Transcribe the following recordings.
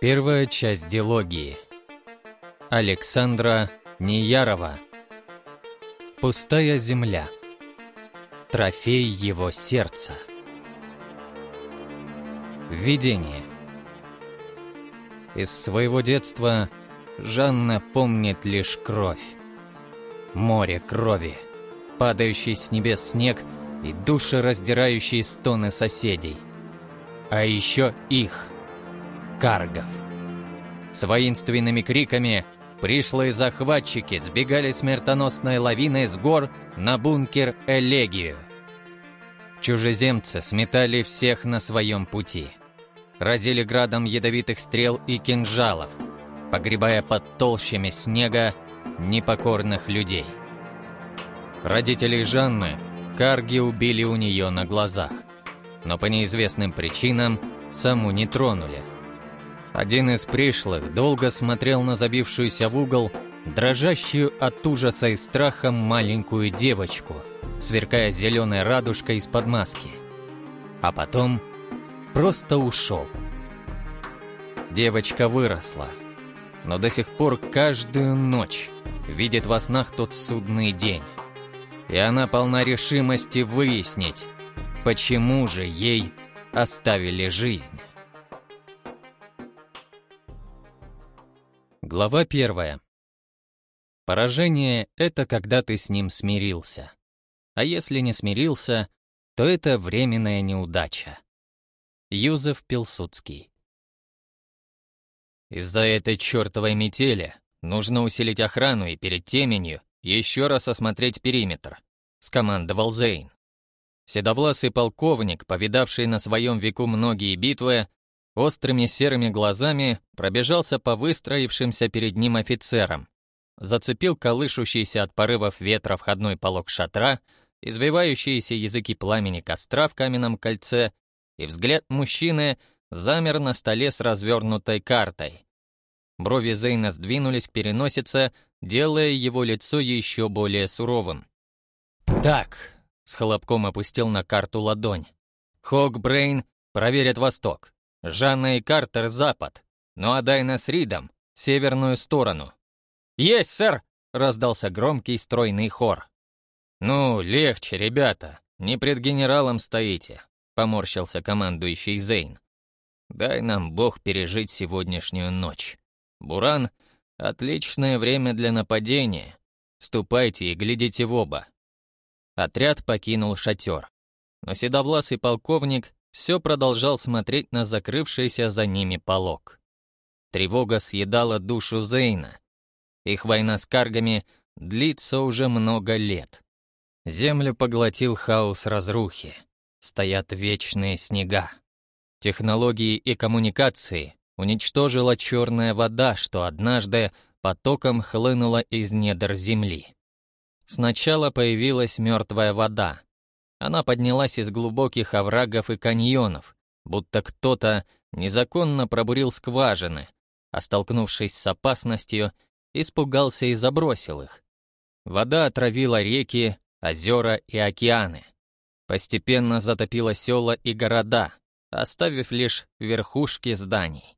Первая часть дилогии. Александра Неярова. Пустая земля. Трофей его сердца. Введение. Из своего детства Жанна помнит лишь кровь. Море крови, падающий с небес снег и душераздирающие стоны соседей. А еще их, каргов. С воинственными криками пришлые захватчики сбегали смертоносной лавиной с гор на бункер Элегию. Чужеземцы сметали всех на своем пути. Разили градом ядовитых стрел и кинжалов, погребая под толщами снега непокорных людей. Родителей Жанны карги убили у нее на глазах, но по неизвестным причинам саму не тронули. Один из пришлых долго смотрел на забившуюся в угол, дрожащую от ужаса и страха маленькую девочку, сверкая зеленой радужкой из-под маски. А потом просто ушел. Девочка выросла, но до сих пор каждую ночь видит во снах тот судный день. И она полна решимости выяснить, почему же ей оставили жизнь. Глава первая. Поражение — это когда ты с ним смирился. А если не смирился, то это временная неудача. Юзеф Пилсудский. Из-за этой чертовой метели нужно усилить охрану и перед теменью еще раз осмотреть периметр, скомандовал Зейн. Седовласый полковник, повидавший на своем веку многие битвы, острыми серыми глазами пробежался по выстроившимся перед ним офицерам, зацепил колышущийся от порывов ветра входной полог шатра, извивающиеся языки пламени костра в каменном кольце, и взгляд мужчины замер на столе с развернутой картой. Брови Зейна сдвинулись к переносице, делая его лицо еще более суровым. «Так», — с хлопком опустил на карту ладонь, «Хокбрейн проверят восток, Жанна и Картер — запад, ну а Дайна с Ридом — северную сторону. «Есть, сэр!» — раздался громкий стройный хор. «Ну, легче, ребята, не пред генералом стоите», — поморщился командующий Зейн. «Дай нам Бог пережить сегодняшнюю ночь. Буран — отличное время для нападения. Ступайте и глядите в оба». Отряд покинул шатер. Но седовласый полковник все продолжал смотреть на закрывшийся за ними полог. Тревога съедала душу Зейна. Их война с каргами длится уже много лет. Землю поглотил хаос разрухи. Стоят вечные снега. Технологии и коммуникации уничтожила черная вода, что однажды потоком хлынула из недр земли. Сначала появилась мертвая вода, она поднялась из глубоких оврагов и каньонов, будто кто-то незаконно пробурил скважины, а столкнувшись с опасностью, испугался и забросил их. Вода отравила реки, озера и океаны. Постепенно затопила села и города, оставив лишь верхушки зданий.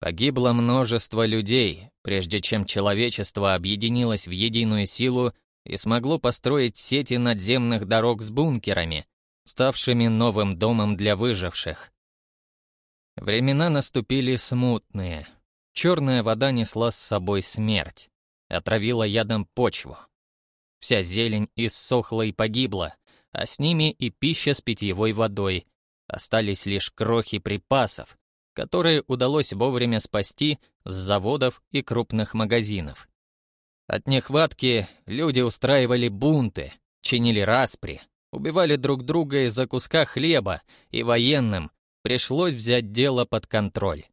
Погибло множество людей, прежде чем человечество объединилось в единую силу и смогло построить сети надземных дорог с бункерами, ставшими новым домом для выживших. Времена наступили смутные. Черная вода несла с собой смерть, отравила ядом почву. Вся зелень иссохла и погибла, а с ними и пища с питьевой водой. Остались лишь крохи припасов, которые удалось вовремя спасти с заводов и крупных магазинов. От нехватки люди устраивали бунты, чинили распри, убивали друг друга из-за куска хлеба, и военным пришлось взять дело под контроль.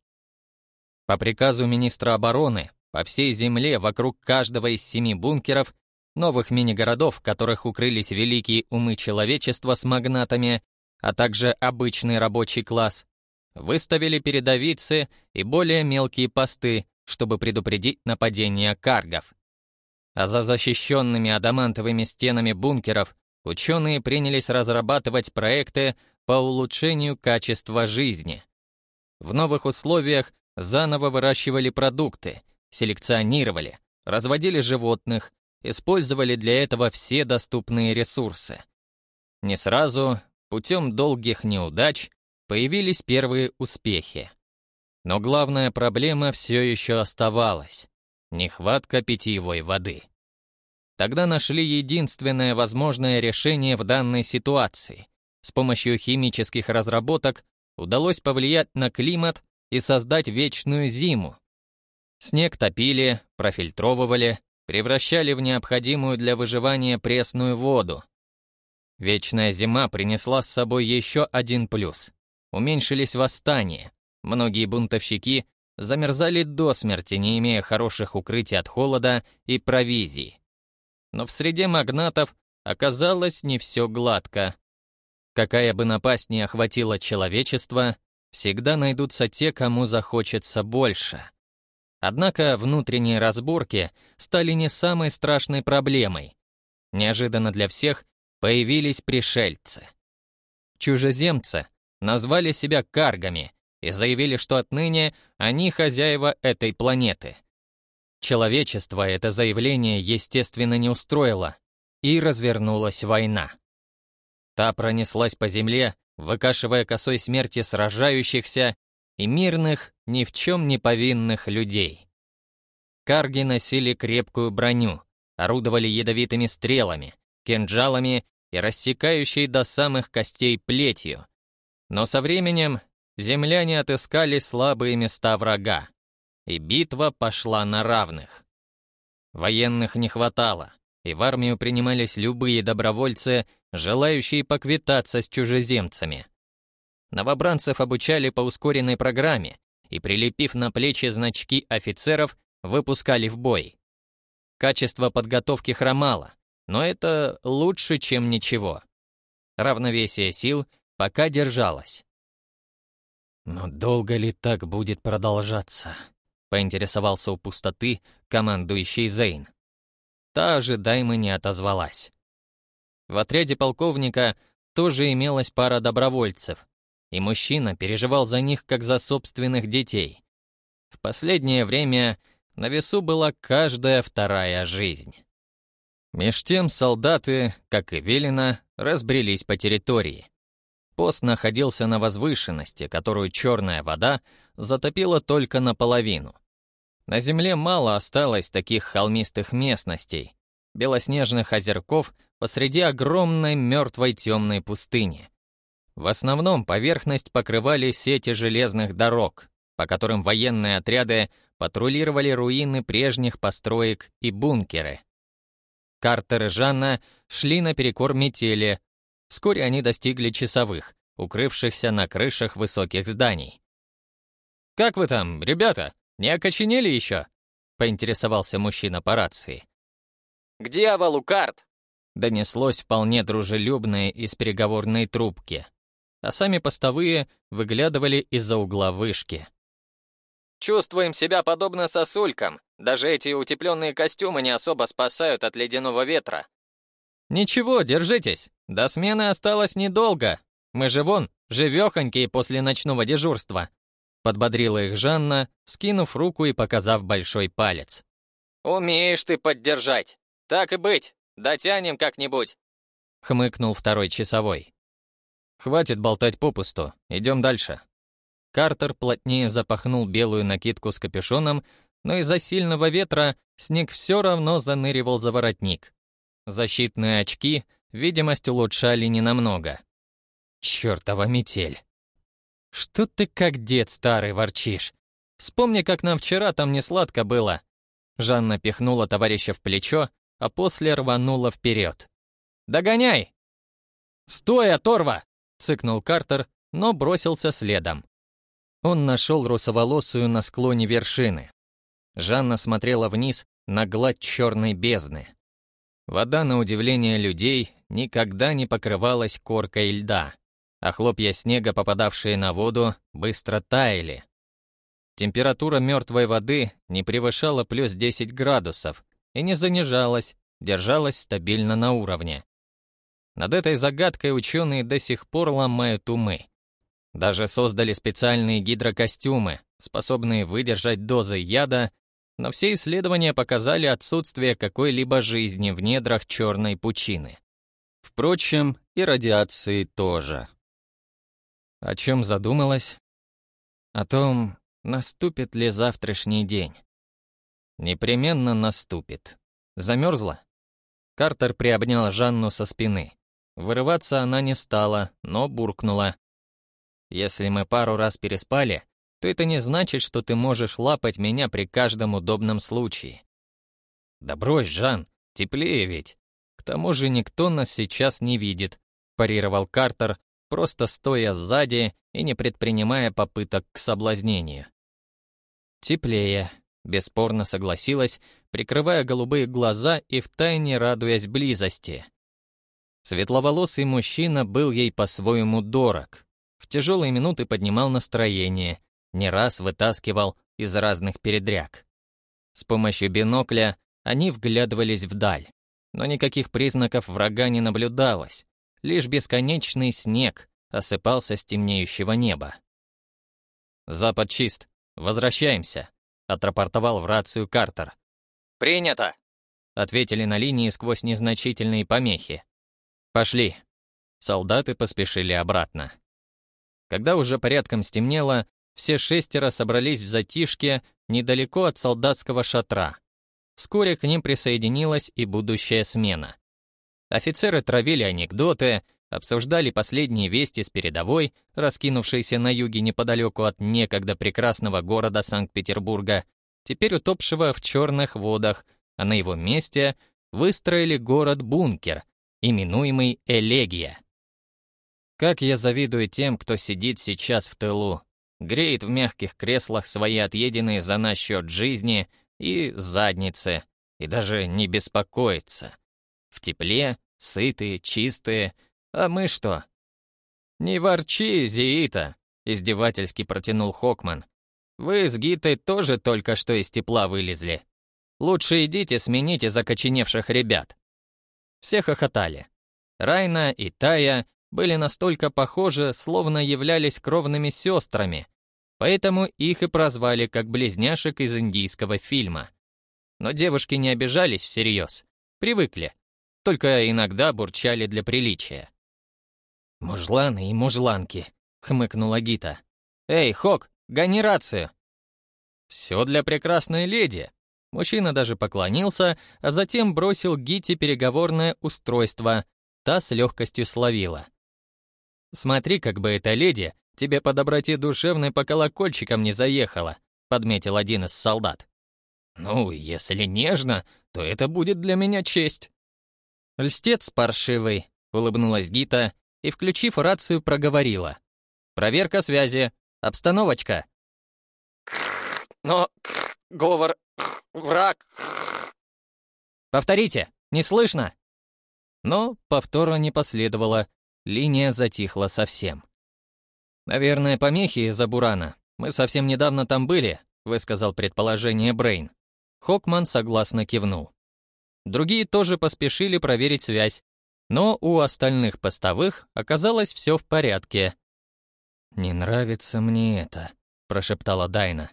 По приказу министра обороны по всей земле вокруг каждого из семи бункеров, новых мини-городов, в которых укрылись великие умы человечества с магнатами, а также обычный рабочий класс, выставили передовицы и более мелкие посты, чтобы предупредить нападение каргов а за защищенными адамантовыми стенами бункеров ученые принялись разрабатывать проекты по улучшению качества жизни. В новых условиях заново выращивали продукты, селекционировали, разводили животных, использовали для этого все доступные ресурсы. Не сразу, путем долгих неудач, появились первые успехи. Но главная проблема все еще оставалась — нехватка питьевой воды. Тогда нашли единственное возможное решение в данной ситуации. С помощью химических разработок удалось повлиять на климат и создать вечную зиму. Снег топили, профильтровывали, превращали в необходимую для выживания пресную воду. Вечная зима принесла с собой еще один плюс. Уменьшились восстания. Многие бунтовщики замерзали до смерти, не имея хороших укрытий от холода и провизии. Но в среде магнатов оказалось не все гладко. Какая бы напасть ни охватила человечество, всегда найдутся те, кому захочется больше. Однако внутренние разборки стали не самой страшной проблемой. Неожиданно для всех появились пришельцы. Чужеземцы назвали себя каргами и заявили, что отныне они хозяева этой планеты. Человечество это заявление, естественно, не устроило, и развернулась война. Та пронеслась по земле, выкашивая косой смерти сражающихся и мирных, ни в чем не повинных людей. Карги носили крепкую броню, орудовали ядовитыми стрелами, кинжалами и рассекающей до самых костей плетью. Но со временем земляне отыскали слабые места врага, и битва пошла на равных. Военных не хватало, и в армию принимались любые добровольцы, желающие поквитаться с чужеземцами. Новобранцев обучали по ускоренной программе и, прилепив на плечи значки офицеров, выпускали в бой. Качество подготовки хромало, но это лучше, чем ничего. Равновесие сил пока держалось. «Но долго ли так будет продолжаться?» — поинтересовался у пустоты командующий Зейн. Та ожидаемо не отозвалась. В отряде полковника тоже имелась пара добровольцев, и мужчина переживал за них как за собственных детей. В последнее время на весу была каждая вторая жизнь. Меж тем солдаты, как и велено, разбрелись по территории. Пост находился на возвышенности, которую черная вода затопила только наполовину. На земле мало осталось таких холмистых местностей, белоснежных озерков посреди огромной мертвой темной пустыни. В основном поверхность покрывали сети железных дорог, по которым военные отряды патрулировали руины прежних построек и бункеры. Картер и Жанна шли наперекор метели. Вскоре они достигли часовых, укрывшихся на крышах высоких зданий. «Как вы там, ребята? Не окоченели еще?» — поинтересовался мужчина по рации. «К дьяволу, Карт!» — донеслось вполне дружелюбное из переговорной трубки, а сами постовые выглядывали из-за угла вышки. Чувствуем себя подобно сосулькам. Даже эти утепленные костюмы не особо спасают от ледяного ветра. Ничего, держитесь. До смены осталось недолго. Мы же вон, живехонькие после ночного дежурства. Подбодрила их Жанна, вскинув руку и показав большой палец. «Умеешь ты поддержать. Так и быть, дотянем как-нибудь», — хмыкнул второй часовой. «Хватит болтать попусту, идем дальше», Картер плотнее запахнул белую накидку с капюшоном, но из-за сильного ветра снег все равно заныривал за воротник. Защитные очки видимость улучшали ненамного. Чёртова метель. Что ты как дед старый ворчишь? Вспомни, как нам вчера там не сладко было. Жанна пихнула товарища в плечо, а после рванула вперед. «Догоняй!» «Стой, оторва!» — цыкнул Картер, но бросился следом. Он нашел русоволосую на склоне вершины. Жанна смотрела вниз на гладь черной бездны. Вода, на удивление людей, никогда не покрывалась коркой льда, а хлопья снега, попадавшие на воду, быстро таяли. Температура мертвой воды не превышала плюс 10 градусов и не занижалась, держалась стабильно на уровне. Над этой загадкой ученые до сих пор ломают умы. Даже создали специальные гидрокостюмы, способные выдержать дозы яда, но все исследования показали отсутствие какой-либо жизни в недрах черной пучины. Впрочем, и радиации тоже. О чем задумалась? О том, наступит ли завтрашний день. Непременно наступит. Замерзла? Картер приобнял Жанну со спины. Вырываться она не стала, но буркнула. «Если мы пару раз переспали, то это не значит, что ты можешь лапать меня при каждом удобном случае». «Да брось, Жан, теплее ведь. К тому же никто нас сейчас не видит», парировал Картер, просто стоя сзади и не предпринимая попыток к соблазнению. «Теплее», — бесспорно согласилась, прикрывая голубые глаза и втайне радуясь близости. Светловолосый мужчина был ей по-своему дорог. В тяжелые минуты поднимал настроение, не раз вытаскивал из разных передряг. С помощью бинокля они вглядывались вдаль, но никаких признаков врага не наблюдалось, лишь бесконечный снег осыпался с темнеющего неба. «Запад чист. Возвращаемся», — отрапортовал в рацию Картер. «Принято», — ответили на линии сквозь незначительные помехи. «Пошли». Солдаты поспешили обратно. Когда уже порядком стемнело, все шестеро собрались в затишке недалеко от солдатского шатра. Вскоре к ним присоединилась и будущая смена. Офицеры травили анекдоты, обсуждали последние вести с передовой, раскинувшейся на юге неподалеку от некогда прекрасного города Санкт-Петербурга, теперь утопшего в черных водах, а на его месте выстроили город-бункер, именуемый Элегия. Как я завидую тем, кто сидит сейчас в тылу, греет в мягких креслах свои отъеденные за наш счет жизни и задницы, и даже не беспокоится. В тепле, сытые, чистые. А мы что? «Не ворчи, Зиита!» — издевательски протянул Хокман. «Вы с Гитой тоже только что из тепла вылезли. Лучше идите смените закоченевших ребят». Все хохотали. Райна и Тая были настолько похожи, словно являлись кровными сестрами, поэтому их и прозвали как близняшек из индийского фильма. Но девушки не обижались всерьез, привыкли только иногда бурчали для приличия. «Мужланы и мужланки», — хмыкнула Гита. «Эй, Хок, гони рацию!» «Все для прекрасной леди!» Мужчина даже поклонился, а затем бросил Гите переговорное устройство. Та с легкостью словила. «Смотри, как бы эта леди тебе по доброте душевной по колокольчикам не заехала», подметил один из солдат. «Ну, если нежно, то это будет для меня честь». «Льстец паршивый», — улыбнулась Гита и, включив рацию, проговорила. «Проверка связи. Обстановочка». «Но... говор... враг...» «Повторите, не слышно?» Но повтора не последовало, линия затихла совсем. «Наверное, помехи из-за Бурана. Мы совсем недавно там были», — высказал предположение Брейн. Хокман согласно кивнул. Другие тоже поспешили проверить связь, но у остальных постовых оказалось все в порядке. «Не нравится мне это», — прошептала Дайна.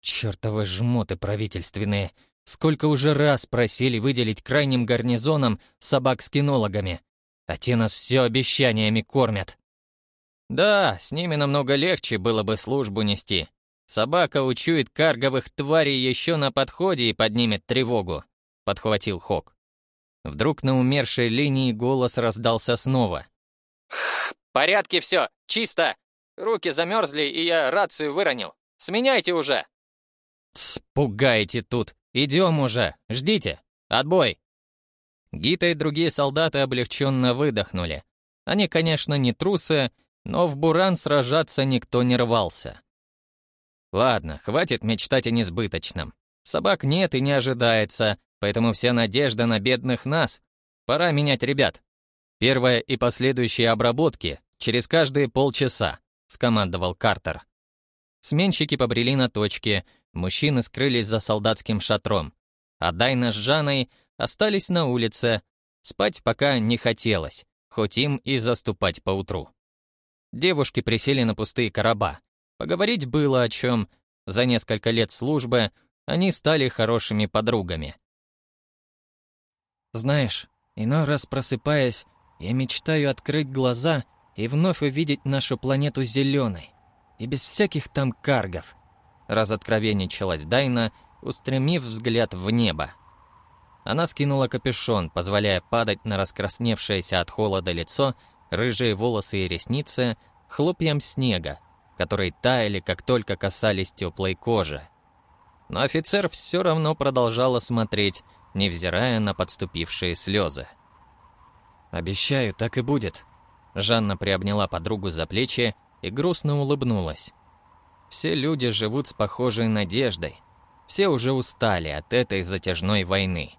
«Чёртовы жмоты правительственные! Сколько уже раз просили выделить крайним гарнизоном собак с кинологами, а те нас все обещаниями кормят». «Да, с ними намного легче было бы службу нести. Собака учует карговых тварей еще на подходе и поднимет тревогу подхватил Хок. Вдруг на умершей линии голос раздался снова. «В порядке все, чисто. Руки замерзли, и я рацию выронил. Сменяйте уже!» «Спугаете тут! Идем уже! Ждите! Отбой!» Гита и другие солдаты облегченно выдохнули. Они, конечно, не трусы, но в буран сражаться никто не рвался. Ладно, хватит мечтать о несбыточном. Собак нет и не ожидается, Поэтому вся надежда на бедных нас. Пора менять ребят. Первая и последующие обработки через каждые полчаса, скомандовал Картер. Сменщики побрели на точке, мужчины скрылись за солдатским шатром, а Дайна с Жаной остались на улице. Спать пока не хотелось, хоть им и заступать поутру. Девушки присели на пустые короба. Поговорить было о чем, За несколько лет службы они стали хорошими подругами. Знаешь, иной раз просыпаясь, я мечтаю открыть глаза и вновь увидеть нашу планету зеленой, и без всяких там каргов. Разоткровенничалась Дайна, устремив взгляд в небо. Она скинула капюшон, позволяя падать на раскрасневшееся от холода лицо, рыжие волосы и ресницы хлопьям снега, которые таяли, как только касались теплой кожи. Но офицер все равно продолжала смотреть, невзирая на подступившие слезы. «Обещаю, так и будет». Жанна приобняла подругу за плечи и грустно улыбнулась. Все люди живут с похожей надеждой. Все уже устали от этой затяжной войны.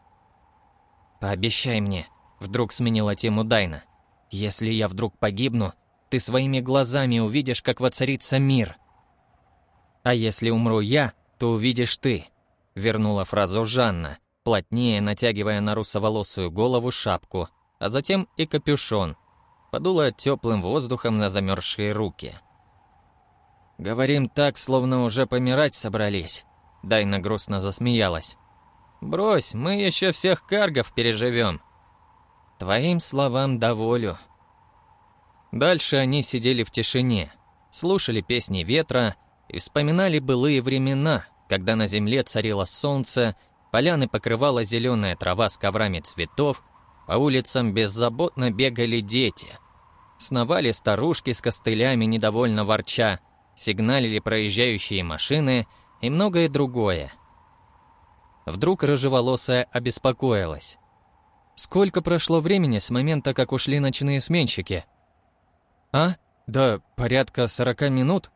«Пообещай мне», — вдруг сменила тему Дайна. «Если я вдруг погибну, ты своими глазами увидишь, как воцарится мир. А если умру я, то увидишь ты», — вернула фразу Жанна, плотнее натягивая на русоволосую голову шапку, а затем и капюшон. Подула теплым воздухом на замерзшие руки. «Говорим так, словно уже помирать собрались», — Дайна грустно засмеялась. Брось, мы еще всех каргов переживем. Твоим словам доволю. Дальше они сидели в тишине, слушали песни ветра и вспоминали былые времена, когда на земле царило солнце, поляны покрывала зеленая трава с коврами цветов, по улицам беззаботно бегали дети. Сновали старушки с костылями, недовольно ворча, сигналили проезжающие машины и многое другое — Вдруг рыжеволосая обеспокоилась. «Сколько прошло времени с момента, как ушли ночные сменщики?» «А? Да, порядка сорока минут?»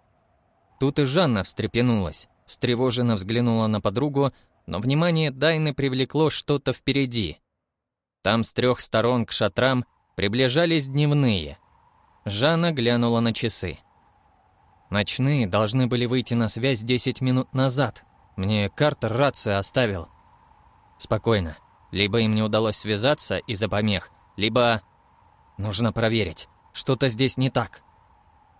Тут и Жанна встрепенулась, встревоженно взглянула на подругу, но внимание Дайны привлекло что-то впереди. Там с трех сторон к шатрам приближались дневные. Жанна глянула на часы. Ночные должны были выйти на связь 10 минут назад. Мне Картер рацию оставил. Спокойно. Либо им не удалось связаться из-за помех, либо... Нужно проверить. Что-то здесь не так.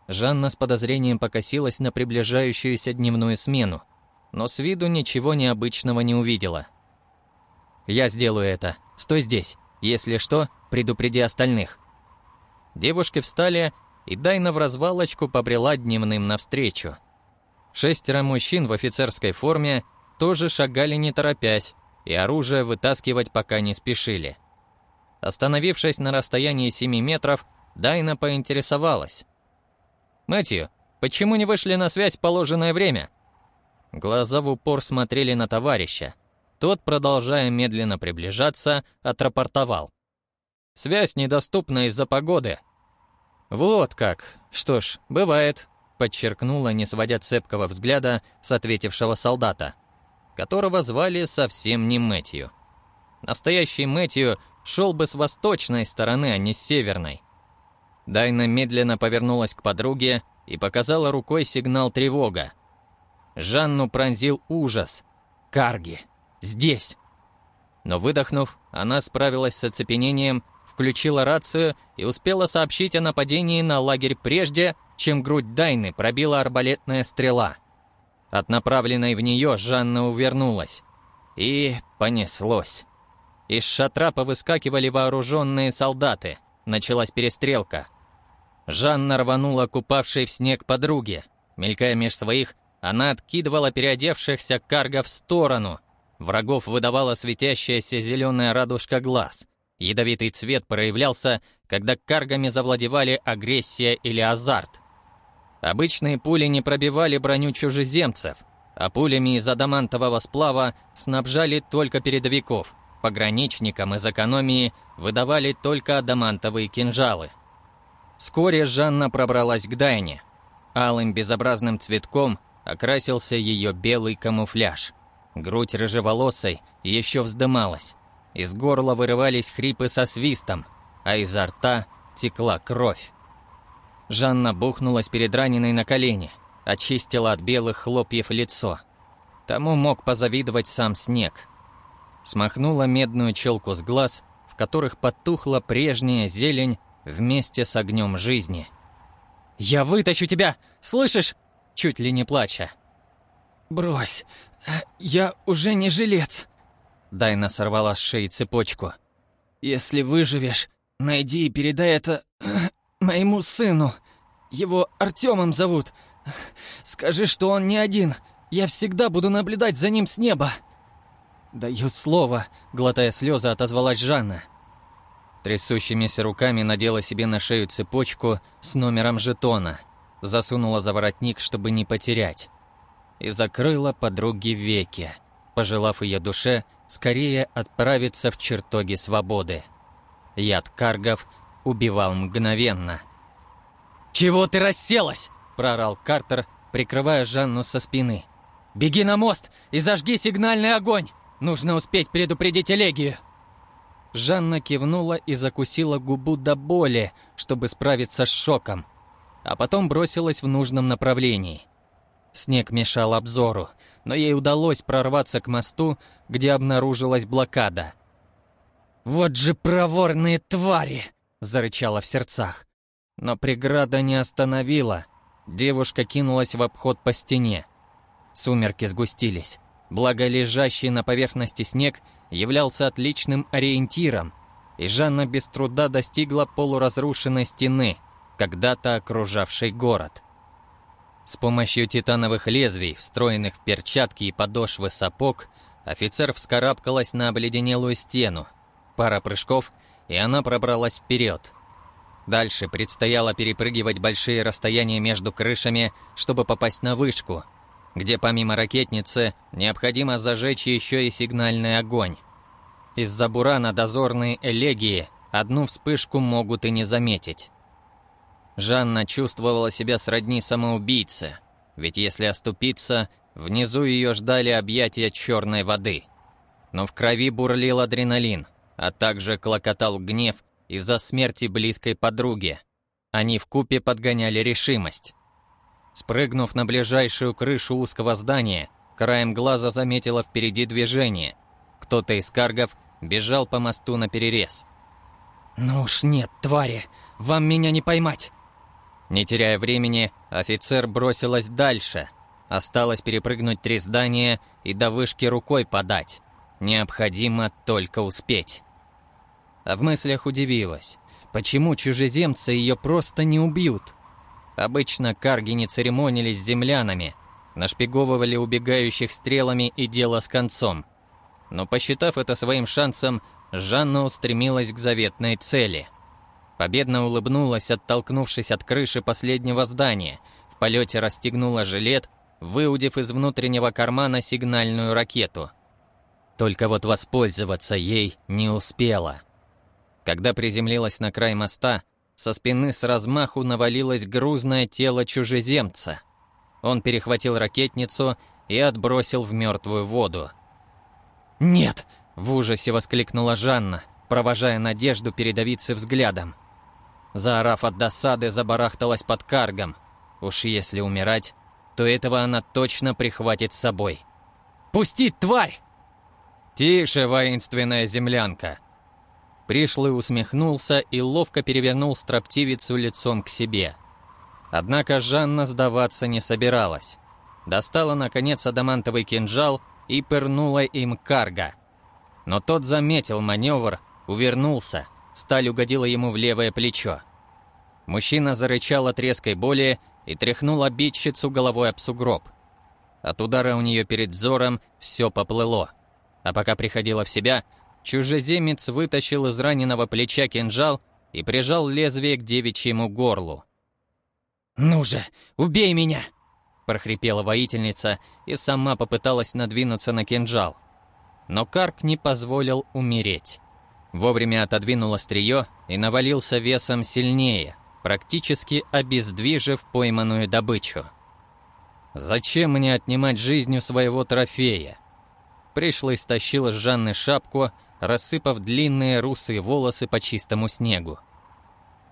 Жанна с подозрением покосилась на приближающуюся дневную смену, но с виду ничего необычного не увидела. «Я сделаю это. Стой здесь. Если что, предупреди остальных». Девушки встали, и Дайна в развалочку побрела дневным навстречу. Шестеро мужчин в офицерской форме тоже шагали не торопясь, и оружие вытаскивать пока не спешили. Остановившись на расстоянии 7 метров, Дайна поинтересовалась. «Мэтью, почему не вышли на связь в положенное время?» Глаза в упор смотрели на товарища. Тот, продолжая медленно приближаться, отрапортовал. «Связь недоступна из-за погоды». «Вот как. Что ж, бывает подчеркнула, не сводя цепкого взгляда с ответившего солдата, которого звали совсем не Мэтью. Настоящий Мэтью шел бы с восточной стороны, а не с северной. Дайна медленно повернулась к подруге и показала рукой сигнал тревога. Жанну пронзил ужас. «Карги! Здесь!» Но выдохнув, она справилась с оцепенением, включила рацию и успела сообщить о нападении на лагерь прежде, чем грудь Дайны пробила арбалетная стрела. От направленной в нее Жанна увернулась. И понеслось. Из шатра повыскакивали вооруженные солдаты. Началась перестрелка. Жанна рванула купавшей в снег подруге. Мелькая меж своих, она откидывала переодевшихся карга в сторону. Врагов выдавала светящаяся зеленая радужка глаз. Ядовитый цвет проявлялся, когда каргами завладевали агрессия или азарт. Обычные пули не пробивали броню чужеземцев, а пулями из адамантового сплава снабжали только передовиков. Пограничникам из экономии выдавали только адамантовые кинжалы. Вскоре Жанна пробралась к Дайне. Алым безобразным цветком окрасился ее белый камуфляж. Грудь рыжеволосой еще вздымалась. Из горла вырывались хрипы со свистом, а изо рта текла кровь. Жанна бухнулась перед раненой на колени, очистила от белых хлопьев лицо. Тому мог позавидовать сам снег. Смахнула медную челку с глаз, в которых потухла прежняя зелень вместе с огнем жизни. «Я вытащу тебя! Слышишь?» Чуть ли не плача. брось. Я уже не жилец». Дайна сорвала с шеи цепочку. «Если выживешь, найди и передай это моему сыну. Его Артемом зовут. Скажи, что он не один. Я всегда буду наблюдать за ним с неба». «Даю слово», — глотая слезы, отозвалась Жанна. Трясущимися руками надела себе на шею цепочку с номером жетона, засунула за воротник, чтобы не потерять, и закрыла подруге веки, пожелав ее душе скорее отправиться в чертоги свободы. Яд каргов убивал мгновенно. «Чего ты расселась?» – прорал Картер, прикрывая Жанну со спины. «Беги на мост и зажги сигнальный огонь! Нужно успеть предупредить Элегию!» Жанна кивнула и закусила губу до боли, чтобы справиться с шоком, а потом бросилась в нужном направлении. Снег мешал обзору, но ей удалось прорваться к мосту, где обнаружилась блокада. «Вот же проворные твари!» — зарычала в сердцах. Но преграда не остановила. Девушка кинулась в обход по стене. Сумерки сгустились. Благо лежащий на поверхности снег являлся отличным ориентиром, и Жанна без труда достигла полуразрушенной стены, когда-то окружавшей город. С помощью титановых лезвий, встроенных в перчатки и подошвы сапог, офицер вскарабкалась на обледенелую стену. Пара прыжков, и она пробралась вперед. Дальше предстояло перепрыгивать большие расстояния между крышами, чтобы попасть на вышку — где помимо ракетницы необходимо зажечь еще и сигнальный огонь. Из-за бурана дозорные элегии одну вспышку могут и не заметить. Жанна чувствовала себя сродни самоубийце, ведь если оступиться, внизу ее ждали объятия черной воды. Но в крови бурлил адреналин, а также клокотал гнев из-за смерти близкой подруги. Они в купе подгоняли решимость. Спрыгнув на ближайшую крышу узкого здания, краем глаза заметила впереди движение. Кто-то из каргов бежал по мосту на перерез. «Ну уж нет, твари, вам меня не поймать!» Не теряя времени, офицер бросилась дальше. Осталось перепрыгнуть три здания и до вышки рукой подать. Необходимо только успеть. А в мыслях удивилась, почему чужеземцы ее просто не убьют? Обычно карги не церемонились с землянами, нашпиговывали убегающих стрелами и дело с концом. Но посчитав это своим шансом, Жанна устремилась к заветной цели. Победно улыбнулась, оттолкнувшись от крыши последнего здания, в полете расстегнула жилет, выудив из внутреннего кармана сигнальную ракету. Только вот воспользоваться ей не успела. Когда приземлилась на край моста, со спины с размаху навалилось грузное тело чужеземца. Он перехватил ракетницу и отбросил в мертвую воду. «Нет!» — в ужасе воскликнула Жанна, провожая надежду передавиться взглядом. Заорав от досады, забарахталась под каргом. Уж если умирать, то этого она точно прихватит с собой. «Пусти, тварь!» «Тише, воинственная землянка!» Пришлый усмехнулся и ловко перевернул строптивицу лицом к себе. Однако Жанна сдаваться не собиралась. Достала, наконец, адамантовый кинжал и пырнула им карга. Но тот заметил маневр, увернулся, сталь угодила ему в левое плечо. Мужчина зарычал от резкой боли и тряхнул обидчицу головой об сугроб. От удара у нее перед взором все поплыло. А пока приходила в себя, Чужеземец вытащил из раненого плеча кинжал и прижал лезвие к девичьему горлу. «Ну же, убей меня!» прохрипела воительница и сама попыталась надвинуться на кинжал. Но Карк не позволил умереть. Вовремя отодвинул острие и навалился весом сильнее, практически обездвижив пойманную добычу. «Зачем мне отнимать жизнь у своего трофея?» Пришлый стащил с Жанны шапку рассыпав длинные русые волосы по чистому снегу.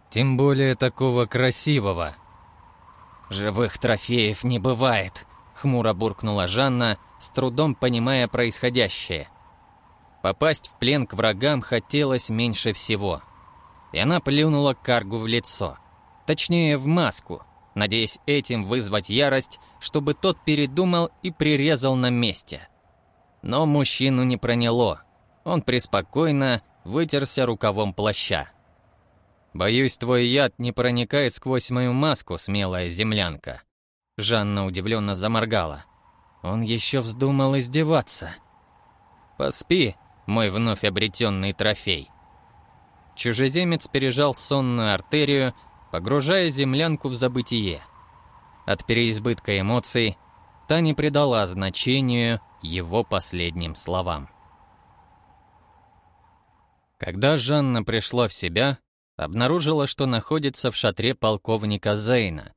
Тем более такого красивого. «Живых трофеев не бывает», — хмуро буркнула Жанна, с трудом понимая происходящее. Попасть в плен к врагам хотелось меньше всего. И она плюнула Каргу в лицо. Точнее, в маску, надеясь этим вызвать ярость, чтобы тот передумал и прирезал на месте. Но мужчину не проняло. Он преспокойно вытерся рукавом плаща. «Боюсь, твой яд не проникает сквозь мою маску, смелая землянка». Жанна удивленно заморгала. Он еще вздумал издеваться. «Поспи, мой вновь обретенный трофей». Чужеземец пережал сонную артерию, погружая землянку в забытие. От переизбытка эмоций та не придала значению его последним словам. Когда Жанна пришла в себя, обнаружила, что находится в шатре полковника Зейна.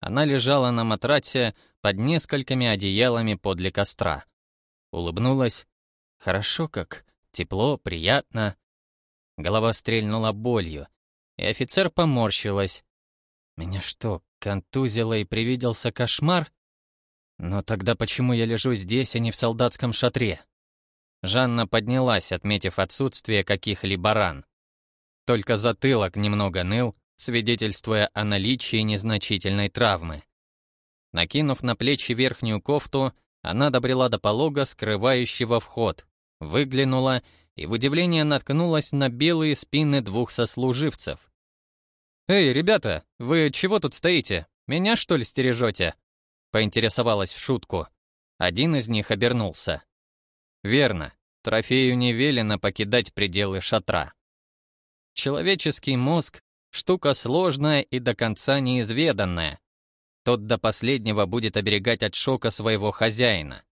Она лежала на матрасе под несколькими одеялами подле костра. Улыбнулась. Хорошо как, тепло, приятно. Голова стрельнула болью, и офицер поморщилась. Меня что, контузило и привиделся кошмар? Но тогда почему я лежу здесь, а не в солдатском шатре? Жанна поднялась, отметив отсутствие каких-либо ран. Только затылок немного ныл, свидетельствуя о наличии незначительной травмы. Накинув на плечи верхнюю кофту, она добрела до полога, скрывающего вход, выглянула и в удивление наткнулась на белые спины двух сослуживцев. «Эй, ребята, вы чего тут стоите? Меня, что ли, стережете?» Поинтересовалась в шутку. Один из них обернулся. «Верно, трофею не велено покидать пределы шатра. Человеческий мозг — штука сложная и до конца неизведанная. Тот до последнего будет оберегать от шока своего хозяина.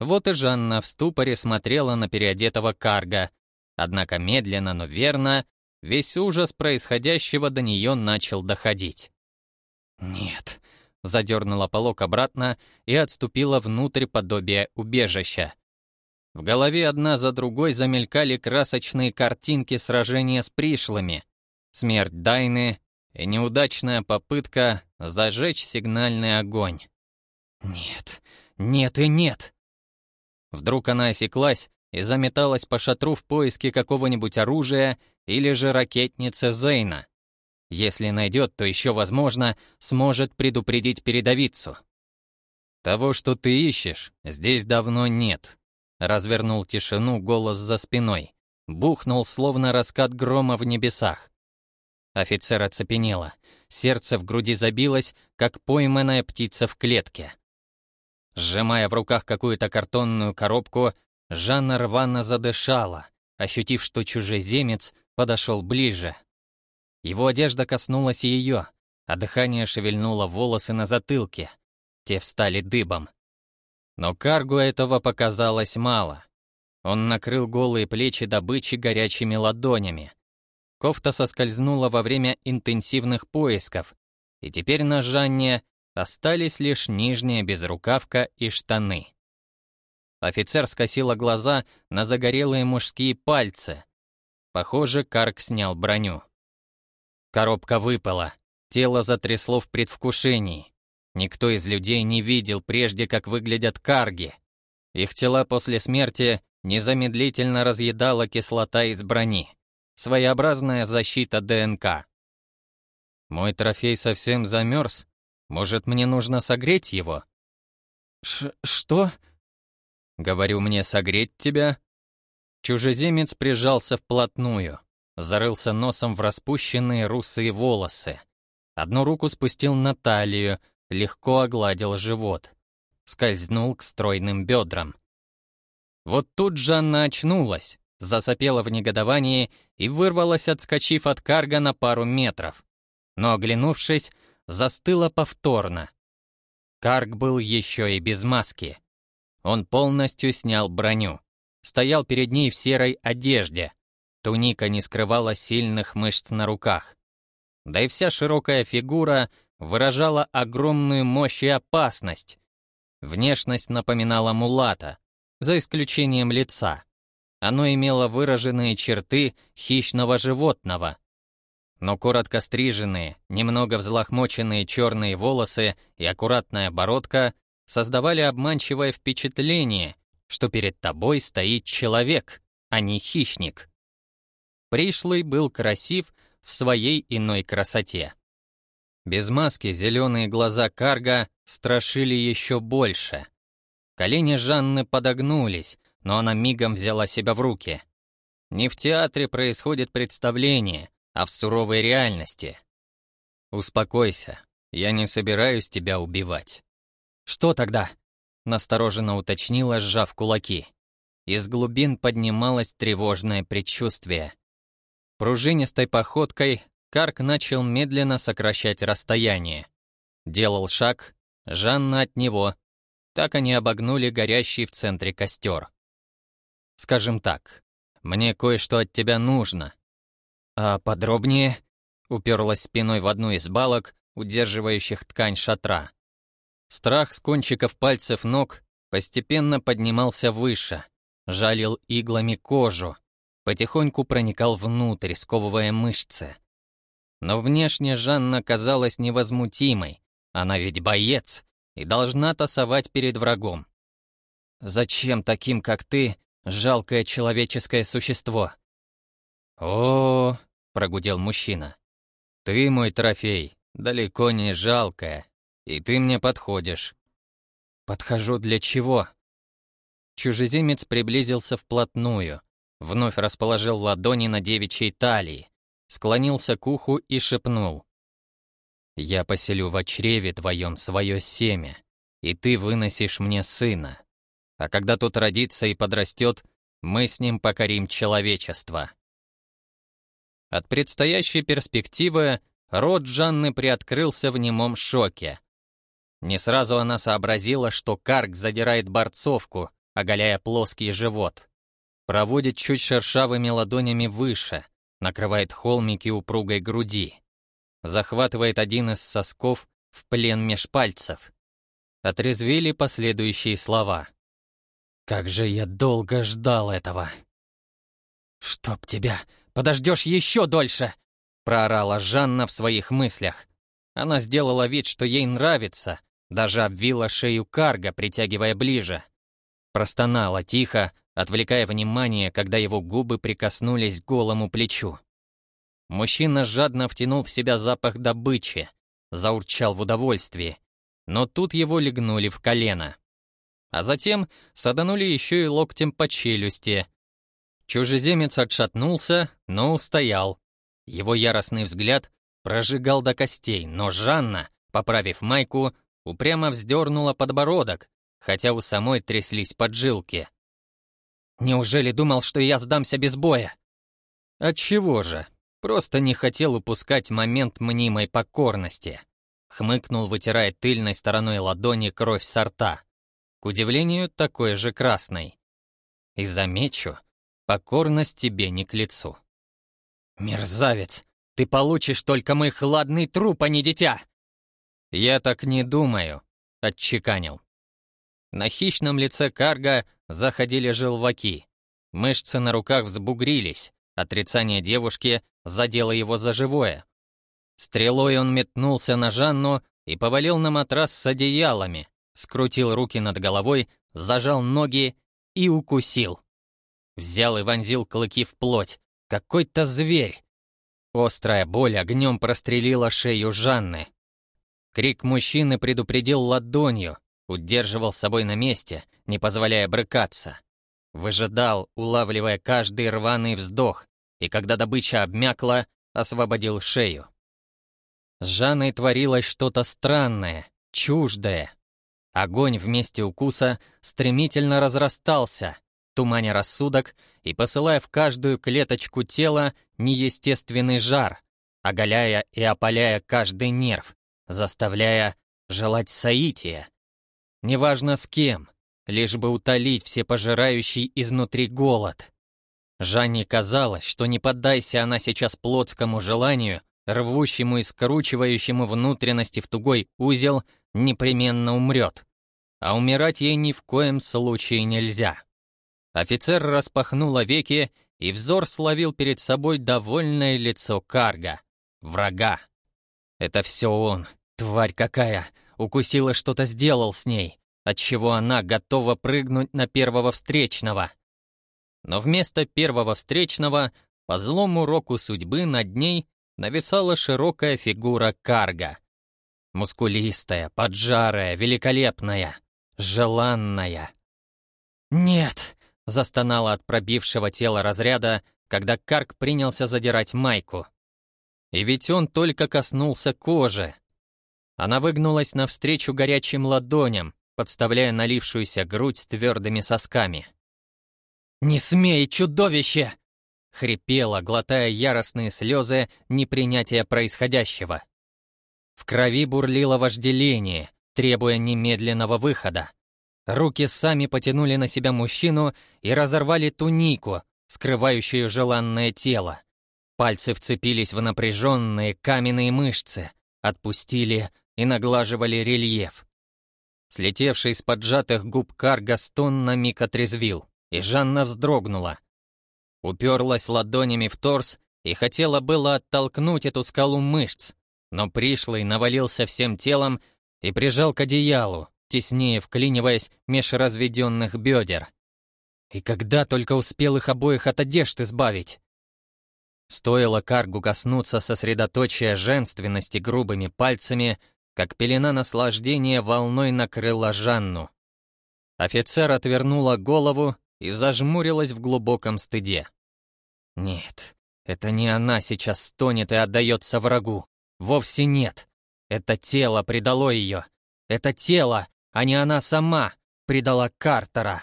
Вот и Жанна в ступоре смотрела на переодетого карга, однако медленно, но верно, весь ужас происходящего до нее начал доходить. «Нет», — задернула полок обратно и отступила внутрь подобия убежища. В голове одна за другой замелькали красочные картинки сражения с пришлыми, смерть Дайны и неудачная попытка зажечь сигнальный огонь. Нет, нет и нет. Вдруг она осеклась и заметалась по шатру в поиске какого-нибудь оружия или же ракетницы Зейна. Если найдет, то еще, возможно, сможет предупредить передовицу. Того, что ты ищешь, здесь давно нет. Развернул тишину голос за спиной. Бухнул, словно раскат грома в небесах. Офицер оцепенела. Сердце в груди забилось, как пойманная птица в клетке. Сжимая в руках какую-то картонную коробку, Жанна рвано задышала, ощутив, что чужеземец подошел ближе. Его одежда коснулась ее, а дыхание шевельнуло волосы на затылке. Те встали дыбом. Но Каргу этого показалось мало. Он накрыл голые плечи добычи горячими ладонями. Кофта соскользнула во время интенсивных поисков, и теперь на Жанне остались лишь нижняя безрукавка и штаны. Офицер скосила глаза на загорелые мужские пальцы. Похоже, Карк снял броню. Коробка выпала, тело затрясло в предвкушении. Никто из людей не видел прежде, как выглядят карги. Их тела после смерти незамедлительно разъедала кислота из брони. Своеобразная защита ДНК. Мой трофей совсем замерз. Может, мне нужно согреть его? Ш что? Говорю мне согреть тебя. Чужеземец прижался вплотную, зарылся носом в распущенные русые волосы. Одну руку спустил на талию, легко огладил живот, скользнул к стройным бедрам. Вот тут Жанна очнулась, засопела в негодовании и вырвалась, отскочив от карга на пару метров. Но, оглянувшись, застыла повторно. Карг был еще и без маски. Он полностью снял броню. Стоял перед ней в серой одежде. Туника не скрывала сильных мышц на руках. Да и вся широкая фигура выражала огромную мощь и опасность. Внешность напоминала мулата, за исключением лица. Оно имело выраженные черты хищного животного. Но коротко стриженные, немного взлохмоченные черные волосы и аккуратная бородка создавали обманчивое впечатление, что перед тобой стоит человек, а не хищник. Пришлый был красив в своей иной красоте. Без маски зеленые глаза Карга страшили еще больше. Колени Жанны подогнулись, но она мигом взяла себя в руки. Не в театре происходит представление, а в суровой реальности. Успокойся, я не собираюсь тебя убивать. Что тогда? Настороженно уточнила, сжав кулаки. Из глубин поднималось тревожное предчувствие. Пружинистой походкой Карк начал медленно сокращать расстояние. Делал шаг, Жанна от него. Так они обогнули горящий в центре костер. «Скажем так, мне кое-что от тебя нужно». «А подробнее?» уперлась спиной в одну из балок, удерживающих ткань шатра. Страх с кончиков пальцев ног постепенно поднимался выше, жалил иглами кожу, потихоньку проникал внутрь, сковывая мышцы. Но внешне Жанна казалась невозмутимой. Она ведь боец и должна тасовать перед врагом. «Зачем таким, как ты, жалкое человеческое существо?» «О, прогудел мужчина. «Ты мой трофей, далеко не жалкое, и ты мне подходишь». «Подхожу для чего?» Чужеземец приблизился вплотную, вновь расположил ладони на девичьей талии, склонился к уху и шепнул. «Я поселю в чреве твоем свое семя, и ты выносишь мне сына. А когда тот родится и подрастет, мы с ним покорим человечество». От предстоящей перспективы рот Жанны приоткрылся в немом шоке. Не сразу она сообразила, что Карк задирает борцовку, оголяя плоский живот. Проводит чуть шершавыми ладонями выше, накрывает холмики упругой груди, захватывает один из сосков в плен меж пальцев. Отрезвили последующие слова. «Как же я долго ждал этого!» «Чтоб тебя! Подождешь еще дольше!» проорала Жанна в своих мыслях. Она сделала вид, что ей нравится, даже обвила шею карга, притягивая ближе. Простонала тихо, отвлекая внимание, когда его губы прикоснулись к голому плечу. Мужчина жадно втянул в себя запах добычи, заурчал в удовольствии, но тут его легнули в колено. А затем саданули еще и локтем по челюсти. Чужеземец отшатнулся, но устоял. Его яростный взгляд прожигал до костей, но Жанна, поправив майку, упрямо вздернула подбородок, хотя у самой тряслись поджилки. Неужели думал, что я сдамся без боя? Отчего же? Просто не хотел упускать момент мнимой покорности. Хмыкнул, вытирая тыльной стороной ладони кровь со рта. К удивлению, такой же красной. И замечу, покорность тебе не к лицу. «Мерзавец! Ты получишь только мой хладный труп, а не дитя!» «Я так не думаю», — отчеканил. На хищном лице карга заходили желваки. Мышцы на руках взбугрились. Отрицание девушки задело его за живое. Стрелой он метнулся на Жанну и повалил на матрас с одеялами, скрутил руки над головой, зажал ноги и укусил. Взял и вонзил клыки в плоть. Какой-то зверь. Острая боль огнем прострелила шею Жанны. Крик мужчины предупредил ладонью, удерживал собой на месте, не позволяя брыкаться. Выжидал, улавливая каждый рваный вздох, и когда добыча обмякла, освободил шею. С Жанной творилось что-то странное, чуждое. Огонь вместе укуса стремительно разрастался, туманя рассудок и посылая в каждую клеточку тела неестественный жар, оголяя и опаляя каждый нерв, заставляя желать соития. Неважно с кем, лишь бы утолить всепожирающий изнутри голод. Жанне казалось, что не поддайся она сейчас плотскому желанию, рвущему и скручивающему внутренности в тугой узел, непременно умрет. А умирать ей ни в коем случае нельзя. Офицер распахнул веки, и взор словил перед собой довольное лицо Карга, врага. Это все он, тварь какая, укусила что-то сделал с ней, отчего она готова прыгнуть на первого встречного. Но вместо первого встречного, по злому року судьбы над ней нависала широкая фигура Карга, Мускулистая, поджарая, великолепная, желанная. «Нет!» — застонала от пробившего тела разряда, когда Карк принялся задирать майку. И ведь он только коснулся кожи. Она выгнулась навстречу горячим ладоням, подставляя налившуюся грудь с твердыми сосками. «Не смей, чудовище!» — хрипела, глотая яростные слезы непринятия происходящего. В крови бурлило вожделение, требуя немедленного выхода. Руки сами потянули на себя мужчину и разорвали тунику, скрывающую желанное тело. Пальцы вцепились в напряженные каменные мышцы, отпустили и наглаживали рельеф. Слетевший с поджатых губ Карга стон на миг отрезвил, и Жанна вздрогнула. Уперлась ладонями в торс и хотела было оттолкнуть эту скалу мышц, но пришлый навалился всем телом и прижал к одеялу, теснее вклиниваясь меж разведенных бедер. И когда только успел их обоих от одежды избавить? Стоило Каргу коснуться сосредоточия женственности грубыми пальцами, как пелена наслаждения волной накрыла Жанну. Офицер отвернула голову и зажмурилась в глубоком стыде. Нет, это не она сейчас стонет и отдается врагу. Вовсе нет. Это тело предало ее. Это тело, а не она сама, предала Картера.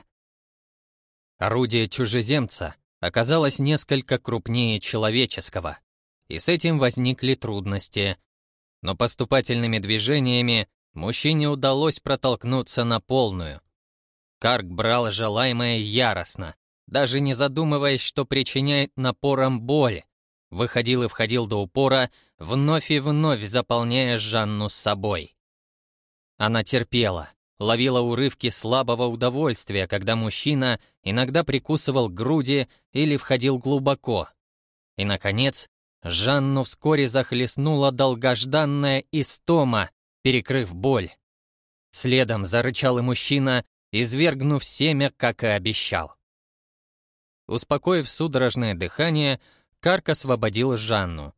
Орудие чужеземца оказалось несколько крупнее человеческого, и с этим возникли трудности. Но поступательными движениями мужчине удалось протолкнуться на полную. Карк брал желаемое яростно, даже не задумываясь, что причиняет напором боль. Выходил и входил до упора, вновь и вновь заполняя Жанну с собой. Она терпела, ловила урывки слабого удовольствия, когда мужчина иногда прикусывал груди или входил глубоко. И, наконец, Жанну вскоре захлестнула долгожданная истома, перекрыв боль. Следом зарычал и мужчина, извергнув семя, как и обещал. Успокоив судорожное дыхание, Карк освободил Жанну.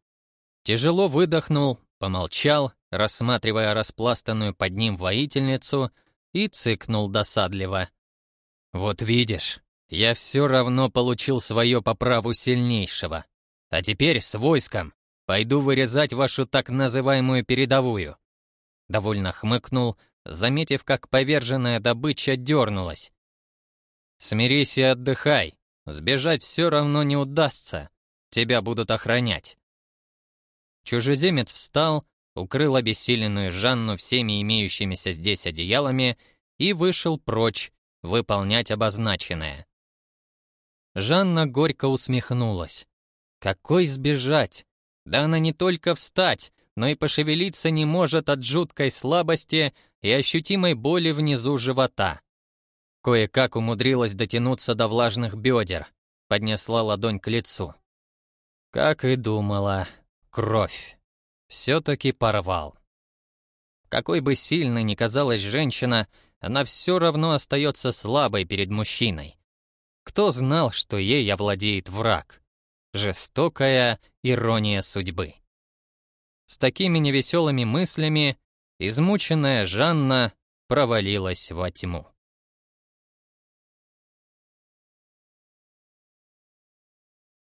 Тяжело выдохнул, помолчал, рассматривая распластанную под ним воительницу, и цыкнул досадливо. «Вот видишь, я все равно получил свое по праву сильнейшего. А теперь с войском пойду вырезать вашу так называемую передовую». Довольно хмыкнул, заметив, как поверженная добыча дернулась. «Смирись и отдыхай. Сбежать все равно не удастся. Тебя будут охранять». Чужеземец встал, укрыл обессиленную Жанну всеми имеющимися здесь одеялами и вышел прочь выполнять обозначенное. Жанна горько усмехнулась. Какой сбежать? Да она не только встать, но и пошевелиться не может от жуткой слабости и ощутимой боли внизу живота. Кое-как умудрилась дотянуться до влажных бедер, поднесла ладонь к лицу. Как и думала, кровь все-таки порвал. Какой бы сильной ни казалась женщина, она все равно остается слабой перед мужчиной. Кто знал, что ей овладеет враг? Жестокая ирония судьбы. С такими невеселыми мыслями измученная Жанна провалилась во тьму.